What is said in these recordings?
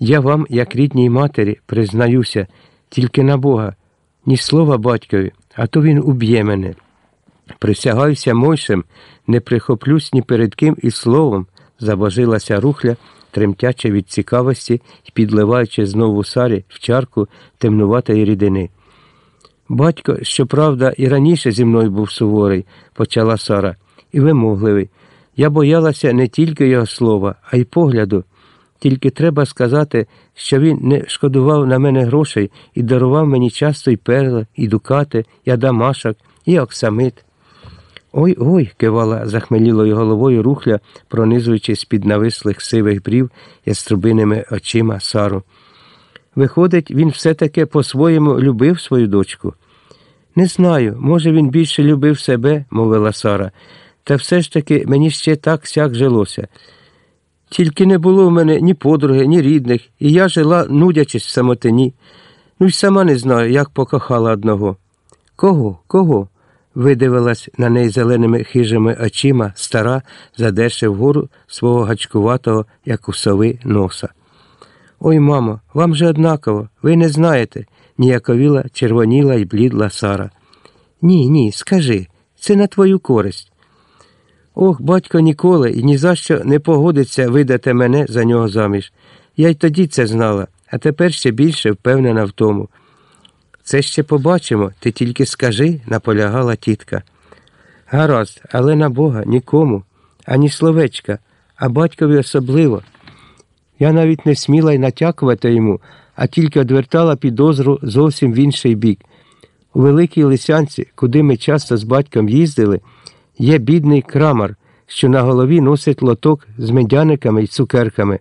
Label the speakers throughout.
Speaker 1: Я вам, як рідній матері, признаюся, тільки на Бога, ні слова батькові, а то він уб'є мене. Присягаюся Мойшем, не прихоплюсь ні перед ким і словом, забожилася рухля, тремтячи від цікавості і підливаючи знову сарі в чарку темнуватої рідини. Батько, щоправда, і раніше зі мною був суворий, почала Сара, і вимогливий. Я боялася не тільки його слова, а й погляду. Тільки треба сказати, що він не шкодував на мене грошей і дарував мені часто і перла, і дукати, і адамашок, і оксамит. Ой ой, кивала захмелілою головою рухля, пронизуючи з-під навислих сивих брів яструбиними очима Сару. Виходить, він все-таки по-своєму любив свою дочку. Не знаю, може, він більше любив себе, мовила Сара, та все ж таки мені ще так сяк жилося. Тільки не було в мене ні подруги, ні рідних, і я жила, нудячись в самотині. Ну й сама не знаю, як покохала одного. Кого? Кого? видивилась на неї зеленими хижими очима стара, задерши вгору свого гачкуватого, як у сови, носа. Ой, мамо, вам же однаково, ви не знаєте, ніяковіла, червоніла й блідла Сара. Ні, ні, скажи, це на твою користь. Ох, батько ніколи і ні за що не погодиться видати мене за нього заміж. Я й тоді це знала, а тепер ще більше впевнена в тому. Це ще побачимо, ти тільки скажи, наполягала тітка. Гаразд, але на Бога нікому, ані словечка, а батькові особливо. Я навіть не сміла й натякувати йому, а тільки одвертала підозру зовсім в інший бік. У великій лисянці, куди ми часто з батьком їздили, є бідний крамар, що на голові носить лоток з медяниками й цукерками.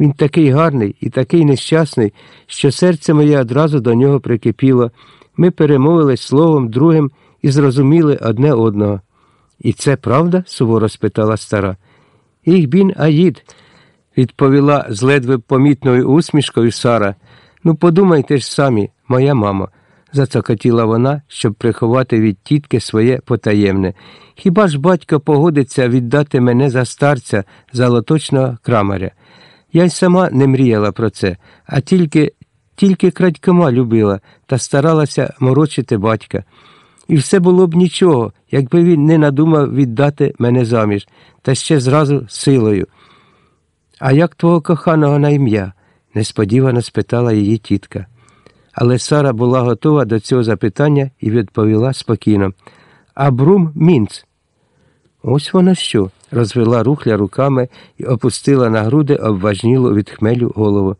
Speaker 1: Він такий гарний і такий нещасний, що серце моє одразу до нього прикипіло. Ми перемовились словом другим і зрозуміли одне одного. І це правда? суворо спитала стара. Їх бін аїд, відповіла з ледве помітною усмішкою Сара. Ну, подумайте ж самі, моя мама, зацокотіла вона, щоб приховати від тітки своє потаємне. Хіба ж батько погодиться віддати мене за старця золоточного крамаря? Я й сама не мріяла про це, а тільки тільки крадькома любила та старалася морочити батька. І все було б нічого, якби він не надумав віддати мене заміж, та ще зразу силою. А як твого коханого на ім'я? несподівано спитала її тітка. Але Сара була готова до цього запитання і відповіла спокійно. Абрум Мінц. Ось воно що, розвела рухля руками і опустила на груди обважнілу від хмелю голову.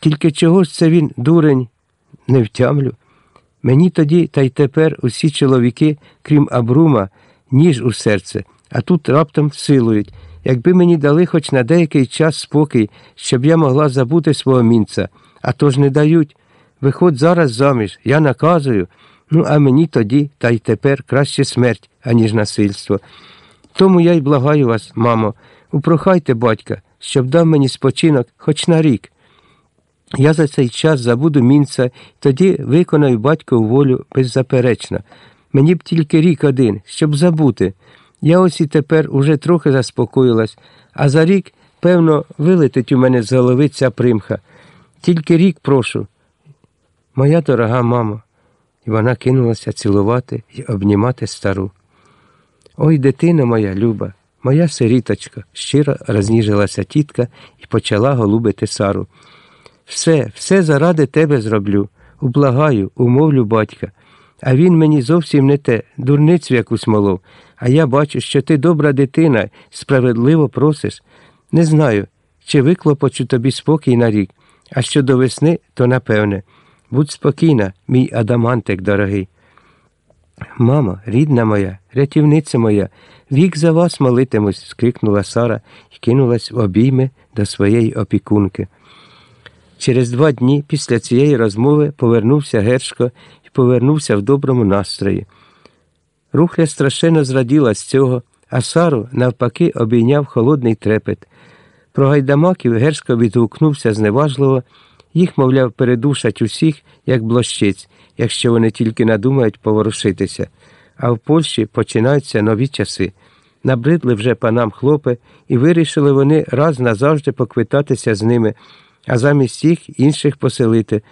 Speaker 1: Тільки чого ж це він, дурень, не втямлю? Мені тоді та й тепер усі чоловіки, крім Абрума, ніж у серце, а тут раптом силують. Якби мені дали хоч на деякий час спокій, щоб я могла забути свого мінця, а то ж не дають. Виходь зараз заміж, я наказую. Ну, а мені тоді та й тепер краще смерть, аніж насильство. Тому я й благаю вас, мамо, упрохайте батька, щоб дав мені спочинок хоч на рік. Я за цей час забуду мінця, тоді виконаю батькову волю беззаперечно. Мені б тільки рік один, щоб забути. Я ось і тепер уже трохи заспокоїлась, а за рік, певно, вилетить у мене з голови ця примха. Тільки рік прошу. Моя дорога мамо. І вона кинулася цілувати і обнімати стару. Ой, дитина моя люба, моя сиріточка, щиро розніжилася тітка і почала голубити Сару. Все, все заради тебе зроблю, ублагаю, умовлю батька. А він мені зовсім не те, дурницю якусь молов. А я бачу, що ти добра дитина, справедливо просиш. Не знаю, чи виклопочу тобі спокій на рік, а що до весни, то напевне. Будь спокійна, мій адамантик дорогий. Мамо, рідна моя, рятівниця моя, вік за вас молитимусь, скрикнула Сара і кинулась в обійми до своєї опікунки. Через два дні після цієї розмови повернувся Гершко і повернувся в доброму настрої. Рухля страшенно зраділа з цього, а Сару, навпаки, обійняв холодний трепет. Про гайдамаків Гершко відгукнувся зневажливо. Їх, мовляв, передушать усіх, як блощиць, якщо вони тільки надумають поворушитися. А в Польщі починаються нові часи. Набридли вже панам хлопи, і вирішили вони раз назавжди поквитатися з ними, а замість їх інших поселити.